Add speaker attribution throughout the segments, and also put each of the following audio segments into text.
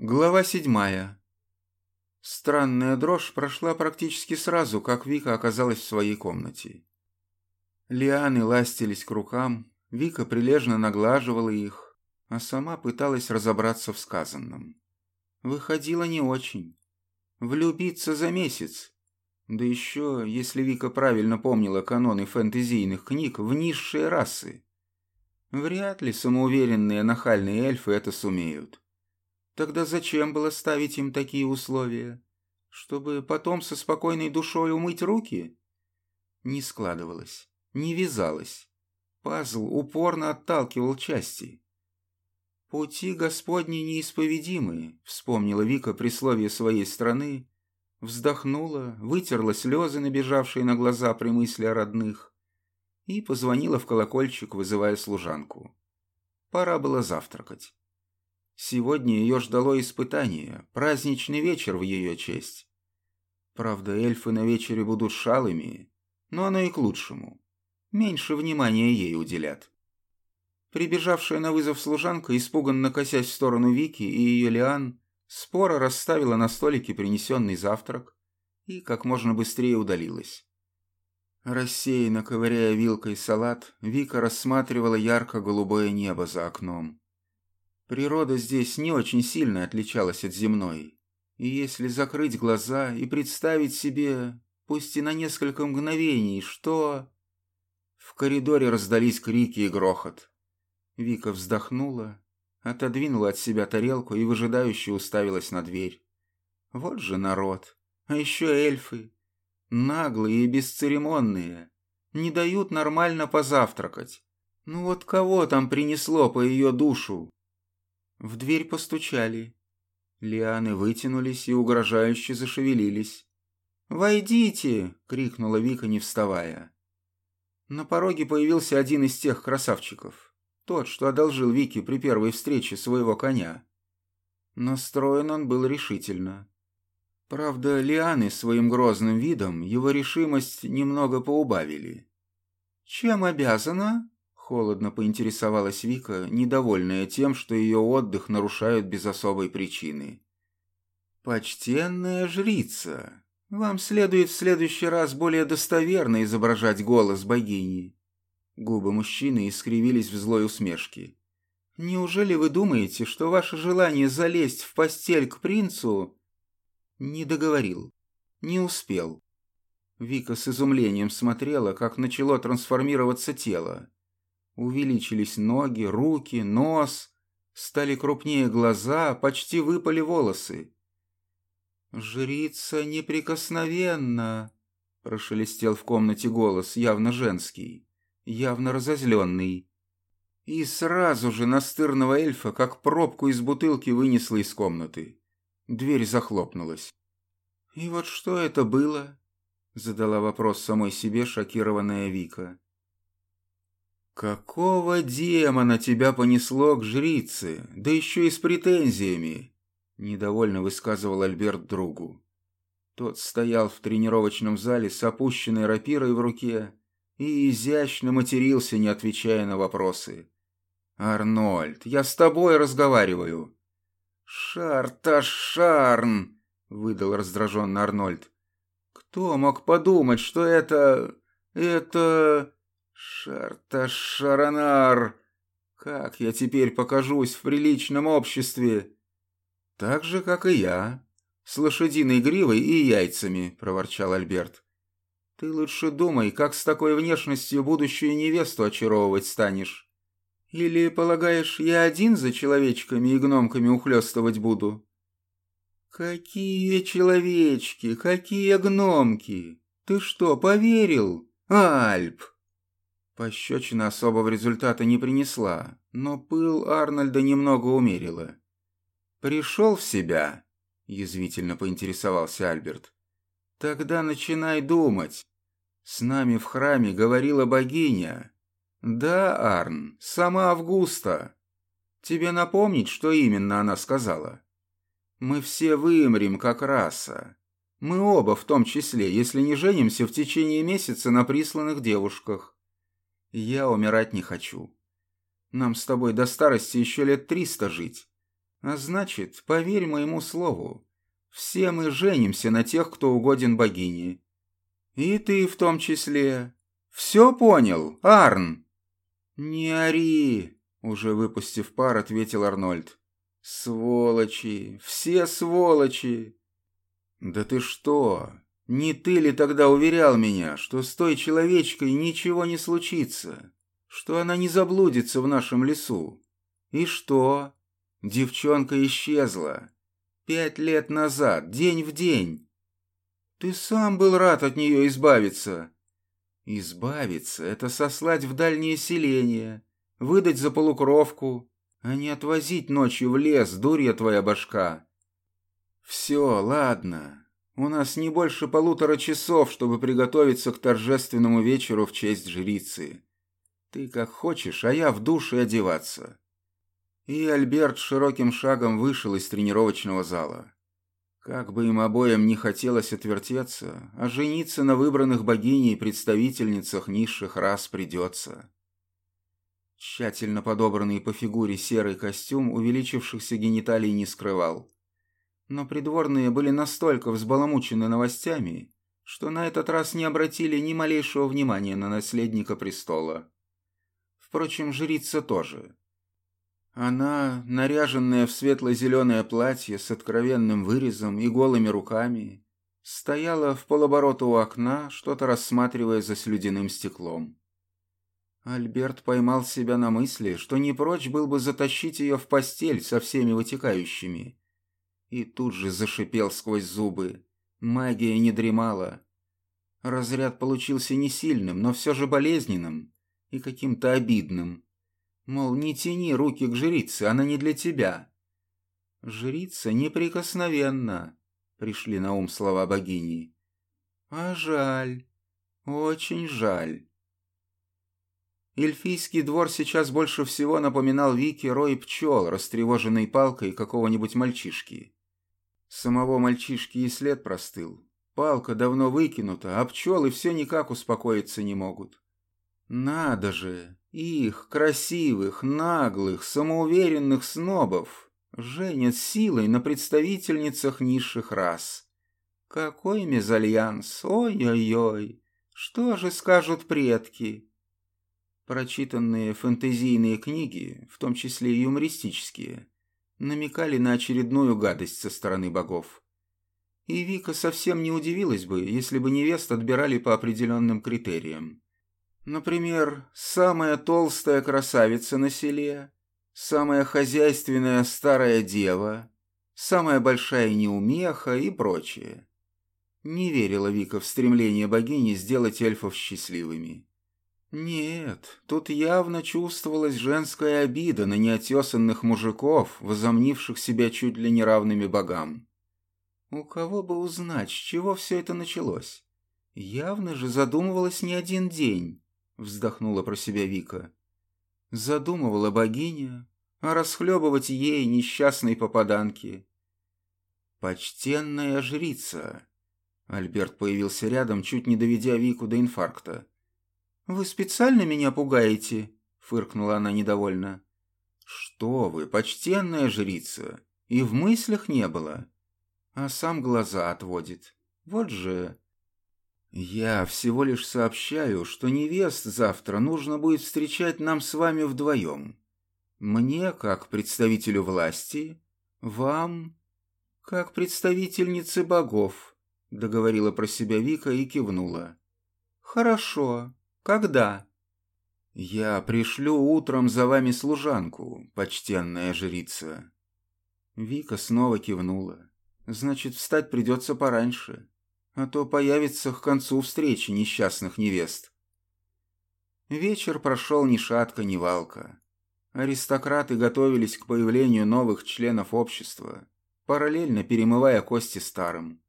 Speaker 1: Глава седьмая. Странная дрожь прошла практически сразу, как Вика оказалась в своей комнате. Лианы ластились к рукам, Вика прилежно наглаживала их, а сама пыталась разобраться в сказанном. Выходило не очень. Влюбиться за месяц. Да еще, если Вика правильно помнила каноны фэнтезийных книг, в низшие расы. Вряд ли самоуверенные нахальные эльфы это сумеют. Тогда зачем было ставить им такие условия? Чтобы потом со спокойной душой умыть руки? Не складывалось, не вязалось. Пазл упорно отталкивал части. «Пути Господни неисповедимы», — вспомнила Вика при слове своей страны, вздохнула, вытерла слезы, набежавшие на глаза при мысли о родных, и позвонила в колокольчик, вызывая служанку. Пора было завтракать. Сегодня ее ждало испытание, праздничный вечер в ее честь. Правда, эльфы на вечере будут шалыми, но оно и к лучшему. Меньше внимания ей уделят. Прибежавшая на вызов служанка, испуганно косясь в сторону Вики и ее Лиан, споро расставила на столике принесенный завтрак и как можно быстрее удалилась. Рассеянно ковыряя вилкой салат, Вика рассматривала ярко-голубое небо за окном. Природа здесь не очень сильно отличалась от земной. И если закрыть глаза и представить себе, пусть и на несколько мгновений, что... В коридоре раздались крики и грохот. Вика вздохнула, отодвинула от себя тарелку и выжидающе уставилась на дверь. Вот же народ, а еще эльфы. Наглые и бесцеремонные. Не дают нормально позавтракать. Ну вот кого там принесло по ее душу? В дверь постучали. Лианы вытянулись и угрожающе зашевелились. «Войдите!» — крикнула Вика, не вставая. На пороге появился один из тех красавчиков. Тот, что одолжил Вике при первой встрече своего коня. Настроен он был решительно. Правда, лианы своим грозным видом его решимость немного поубавили. «Чем обязана?» Холодно поинтересовалась Вика, недовольная тем, что ее отдых нарушают без особой причины. «Почтенная жрица, вам следует в следующий раз более достоверно изображать голос богини». Губы мужчины искривились в злой усмешке. «Неужели вы думаете, что ваше желание залезть в постель к принцу...» Не договорил. Не успел. Вика с изумлением смотрела, как начало трансформироваться тело. Увеличились ноги, руки, нос, стали крупнее глаза, почти выпали волосы. «Жрица неприкосновенна!» — прошелестел в комнате голос, явно женский, явно разозленный. И сразу же настырного эльфа, как пробку из бутылки, вынесла из комнаты. Дверь захлопнулась. «И вот что это было?» — задала вопрос самой себе шокированная Вика. «Какого демона тебя понесло к жрице, да еще и с претензиями?» Недовольно высказывал Альберт другу. Тот стоял в тренировочном зале с опущенной рапирой в руке и изящно матерился, не отвечая на вопросы. «Арнольд, я с тобой разговариваю!» «Шарташарн!» — выдал раздраженно Арнольд. «Кто мог подумать, что это... это...» «Шарташаранар! Как я теперь покажусь в приличном обществе?» «Так же, как и я, с лошадиной гривой и яйцами», — проворчал Альберт. «Ты лучше думай, как с такой внешностью будущую невесту очаровывать станешь. Или, полагаешь, я один за человечками и гномками ухлёстывать буду?» «Какие человечки, какие гномки! Ты что, поверил, Альп?» Пощечина особого результата не принесла, но пыл Арнольда немного умерила. «Пришел в себя?» – язвительно поинтересовался Альберт. «Тогда начинай думать. С нами в храме говорила богиня. Да, Арн, сама Августа. Тебе напомнить, что именно она сказала? Мы все вымрем, как раса. Мы оба в том числе, если не женимся в течение месяца на присланных девушках. Я умирать не хочу. Нам с тобой до старости еще лет триста жить. А значит, поверь моему слову, все мы женимся на тех, кто угоден богине. И ты в том числе. Все понял, Арн?» «Не ори!» — уже выпустив пар, ответил Арнольд. «Сволочи! Все сволочи!» «Да ты что? Не ты ли тогда уверял меня, что с той человечкой ничего не случится? Что она не заблудится в нашем лесу? И что? Девчонка исчезла. Пять лет назад, день в день. Ты сам был рад от нее избавиться. Избавиться — это сослать в дальнее селение, выдать за полукровку, а не отвозить ночью в лес, дурья твоя башка. Все, ладно. У нас не больше полутора часов, чтобы приготовиться к торжественному вечеру в честь жрицы. Ты как хочешь, а я в душе одеваться. И Альберт широким шагом вышел из тренировочного зала. Как бы им обоим не хотелось отвертеться, а жениться на выбранных богиней представительницах низших рас придется. Тщательно подобранный по фигуре серый костюм увеличившихся гениталий не скрывал. Но придворные были настолько взбаламучены новостями, что на этот раз не обратили ни малейшего внимания на наследника престола. Впрочем, жрица тоже. Она, наряженная в светло-зеленое платье с откровенным вырезом и голыми руками, стояла в полоборота у окна, что-то рассматривая за слюдяным стеклом. Альберт поймал себя на мысли, что не прочь был бы затащить ее в постель со всеми вытекающими. И тут же зашипел сквозь зубы. Магия не дремала. Разряд получился не сильным, но все же болезненным и каким-то обидным. Мол, не тяни руки к жрице, она не для тебя. Жрица неприкосновенна, пришли на ум слова богини. А жаль, очень жаль. Эльфийский двор сейчас больше всего напоминал Вики рой пчел, растревоженный палкой какого-нибудь мальчишки. Самого мальчишки и след простыл. Палка давно выкинута, а пчелы все никак успокоиться не могут. Надо же, их, красивых, наглых, самоуверенных снобов, женят силой на представительницах низших рас. Какой мезальянс, ой-ой-ой, что же скажут предки? Прочитанные фэнтезийные книги, в том числе юмористические, намекали на очередную гадость со стороны богов. И Вика совсем не удивилась бы, если бы невест отбирали по определенным критериям. Например, самая толстая красавица на селе, самая хозяйственная старая дева, самая большая неумеха и прочее. Не верила Вика в стремление богини сделать эльфов счастливыми. Нет, тут явно чувствовалась женская обида на неотесанных мужиков, возомнивших себя чуть ли не равными богам. У кого бы узнать, с чего все это началось? Явно же задумывалась не один день вздохнула про себя Вика. Задумывала богиня, а расхлебывать ей несчастной попаданки. «Почтенная жрица!» Альберт появился рядом, чуть не доведя Вику до инфаркта. «Вы специально меня пугаете?» — фыркнула она недовольно. «Что вы, почтенная жрица! И в мыслях не было!» А сам глаза отводит. «Вот же...» «Я всего лишь сообщаю, что невест завтра нужно будет встречать нам с вами вдвоем. Мне, как представителю власти, вам, как представительнице богов», — договорила про себя Вика и кивнула. «Хорошо. Когда?» «Я пришлю утром за вами служанку, почтенная жрица». Вика снова кивнула. «Значит, встать придется пораньше» а то появится к концу встречи несчастных невест. Вечер прошел ни шатка, ни валка. Аристократы готовились к появлению новых членов общества, параллельно перемывая кости старым.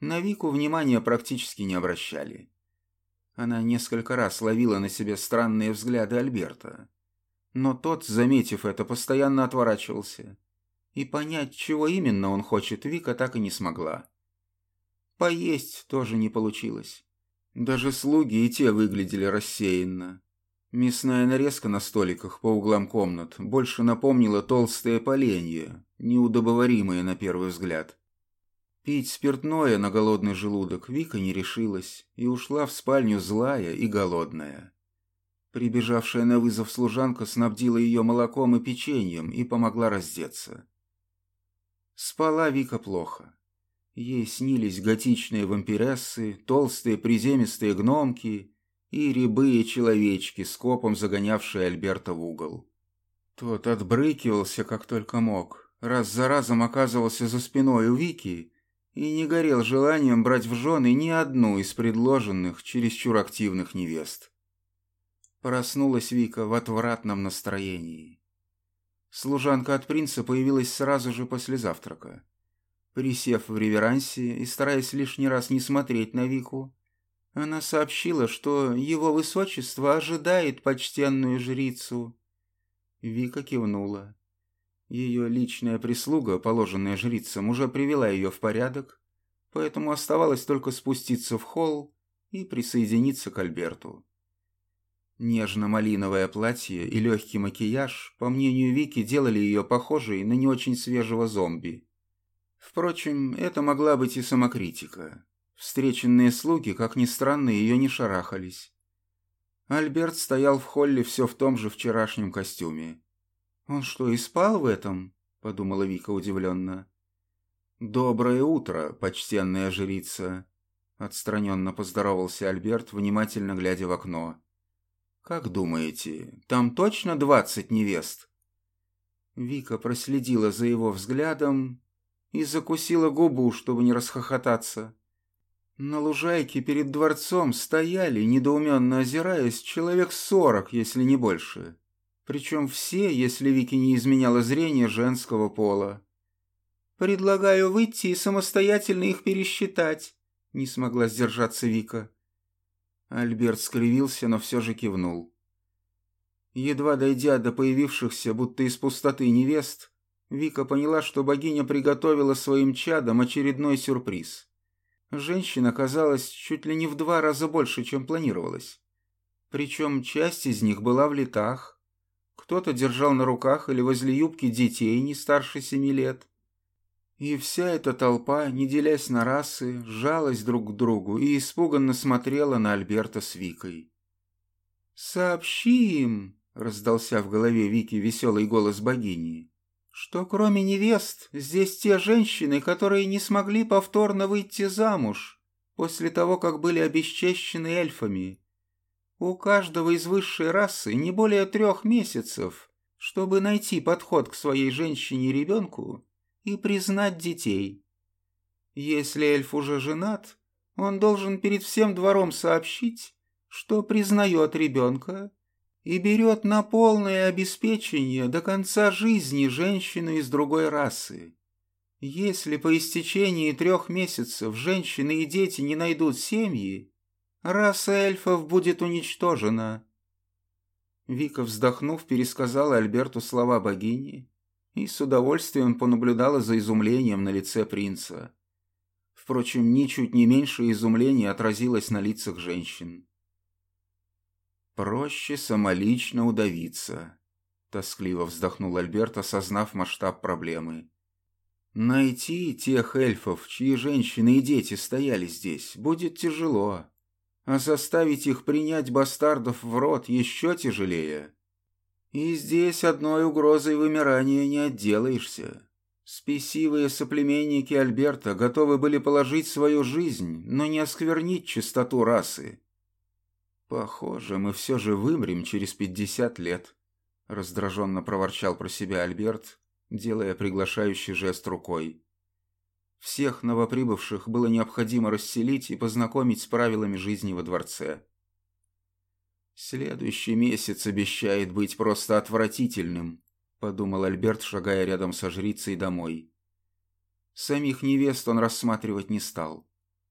Speaker 1: На Вику внимания практически не обращали. Она несколько раз ловила на себе странные взгляды Альберта. Но тот, заметив это, постоянно отворачивался. И понять, чего именно он хочет, Вика так и не смогла. Поесть тоже не получилось. Даже слуги и те выглядели рассеянно. Мясная нарезка на столиках по углам комнат больше напомнила толстые поленья, неудобоваримые на первый взгляд. Пить спиртное на голодный желудок Вика не решилась и ушла в спальню злая и голодная. Прибежавшая на вызов служанка снабдила ее молоком и печеньем и помогла раздеться. Спала Вика плохо. Ей снились готичные вампирессы, толстые приземистые гномки и рябые человечки, скопом загонявшие Альберта в угол. Тот отбрыкивался, как только мог, раз за разом оказывался за спиной у Вики и не горел желанием брать в жены ни одну из предложенных, чересчур активных невест. Проснулась Вика в отвратном настроении. Служанка от принца появилась сразу же после завтрака. Присев в реверансе и стараясь лишний раз не смотреть на Вику, она сообщила, что его высочество ожидает почтенную жрицу. Вика кивнула. Ее личная прислуга, положенная жрицам, уже привела ее в порядок, поэтому оставалось только спуститься в холл и присоединиться к Альберту. Нежно-малиновое платье и легкий макияж, по мнению Вики, делали ее похожей на не очень свежего зомби. Впрочем, это могла быть и самокритика. Встреченные слуги, как ни странно, ее не шарахались. Альберт стоял в холле все в том же вчерашнем костюме. «Он что, и спал в этом?» — подумала Вика удивленно. «Доброе утро, почтенная жрица!» — отстраненно поздоровался Альберт, внимательно глядя в окно. «Как думаете, там точно двадцать невест?» Вика проследила за его взглядом и закусила губу, чтобы не расхохотаться. На лужайке перед дворцом стояли, недоуменно озираясь, человек сорок, если не больше. Причем все, если Вики не изменяло зрение женского пола. «Предлагаю выйти и самостоятельно их пересчитать», — не смогла сдержаться Вика. Альберт скривился, но все же кивнул. Едва дойдя до появившихся, будто из пустоты невест, Вика поняла, что богиня приготовила своим чадам очередной сюрприз. Женщин оказалось чуть ли не в два раза больше, чем планировалось. Причем часть из них была в летах. Кто-то держал на руках или возле юбки детей не старше семи лет. И вся эта толпа, не делясь на расы, сжалась друг к другу и испуганно смотрела на Альберта с Викой. «Сообщи им!» — раздался в голове Вики веселый голос богини что кроме невест здесь те женщины, которые не смогли повторно выйти замуж после того, как были обесчещены эльфами. У каждого из высшей расы не более трех месяцев, чтобы найти подход к своей женщине и ребенку и признать детей. Если эльф уже женат, он должен перед всем двором сообщить, что признает ребенка и берет на полное обеспечение до конца жизни женщину из другой расы. Если по истечении трех месяцев женщины и дети не найдут семьи, раса эльфов будет уничтожена. Вика, вздохнув, пересказала Альберту слова богини и с удовольствием понаблюдала за изумлением на лице принца. Впрочем, ничуть не меньше изумления отразилось на лицах женщин. «Проще самолично удавиться», — тоскливо вздохнул Альберт, осознав масштаб проблемы. «Найти тех эльфов, чьи женщины и дети стояли здесь, будет тяжело, а заставить их принять бастардов в рот еще тяжелее. И здесь одной угрозой вымирания не отделаешься». Спесивые соплеменники Альберта готовы были положить свою жизнь, но не осквернить чистоту расы. «Похоже, мы все же вымрем через пятьдесят лет», — раздраженно проворчал про себя Альберт, делая приглашающий жест рукой. Всех новоприбывших было необходимо расселить и познакомить с правилами жизни во дворце. «Следующий месяц обещает быть просто отвратительным», — подумал Альберт, шагая рядом со жрицей домой. Самих невест он рассматривать не стал.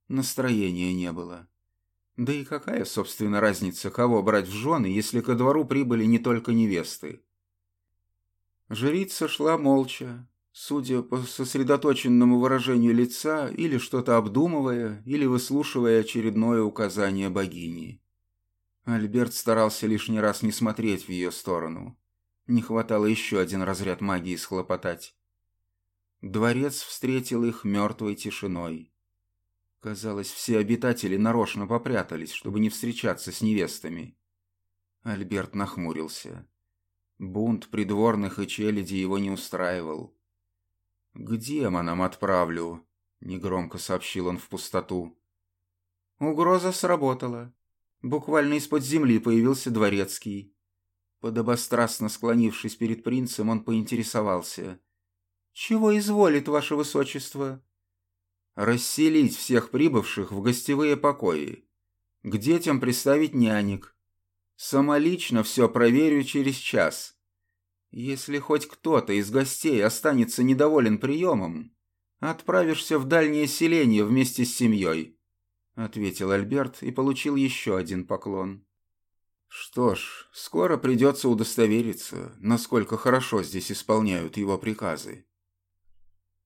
Speaker 1: Настроения не было. Да и какая, собственно, разница, кого брать в жены, если ко двору прибыли не только невесты? Жрица шла молча, судя по сосредоточенному выражению лица, или что-то обдумывая, или выслушивая очередное указание богини. Альберт старался лишний раз не смотреть в ее сторону. Не хватало еще один разряд магии схлопотать. Дворец встретил их мертвой тишиной. Казалось, все обитатели нарочно попрятались, чтобы не встречаться с невестами. Альберт нахмурился. Бунт придворных и челяди его не устраивал. «К демонам отправлю», — негромко сообщил он в пустоту. Угроза сработала. Буквально из-под земли появился дворецкий. Подобострастно склонившись перед принцем, он поинтересовался. «Чего изволит ваше высочество?» «Расселить всех прибывших в гостевые покои. К детям приставить нянек. Самолично все проверю через час. Если хоть кто-то из гостей останется недоволен приемом, отправишься в дальнее селение вместе с семьей», — ответил Альберт и получил еще один поклон. Что ж, скоро придется удостовериться, насколько хорошо здесь исполняют его приказы.